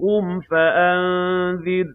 قُمْ فَأَنذِرْ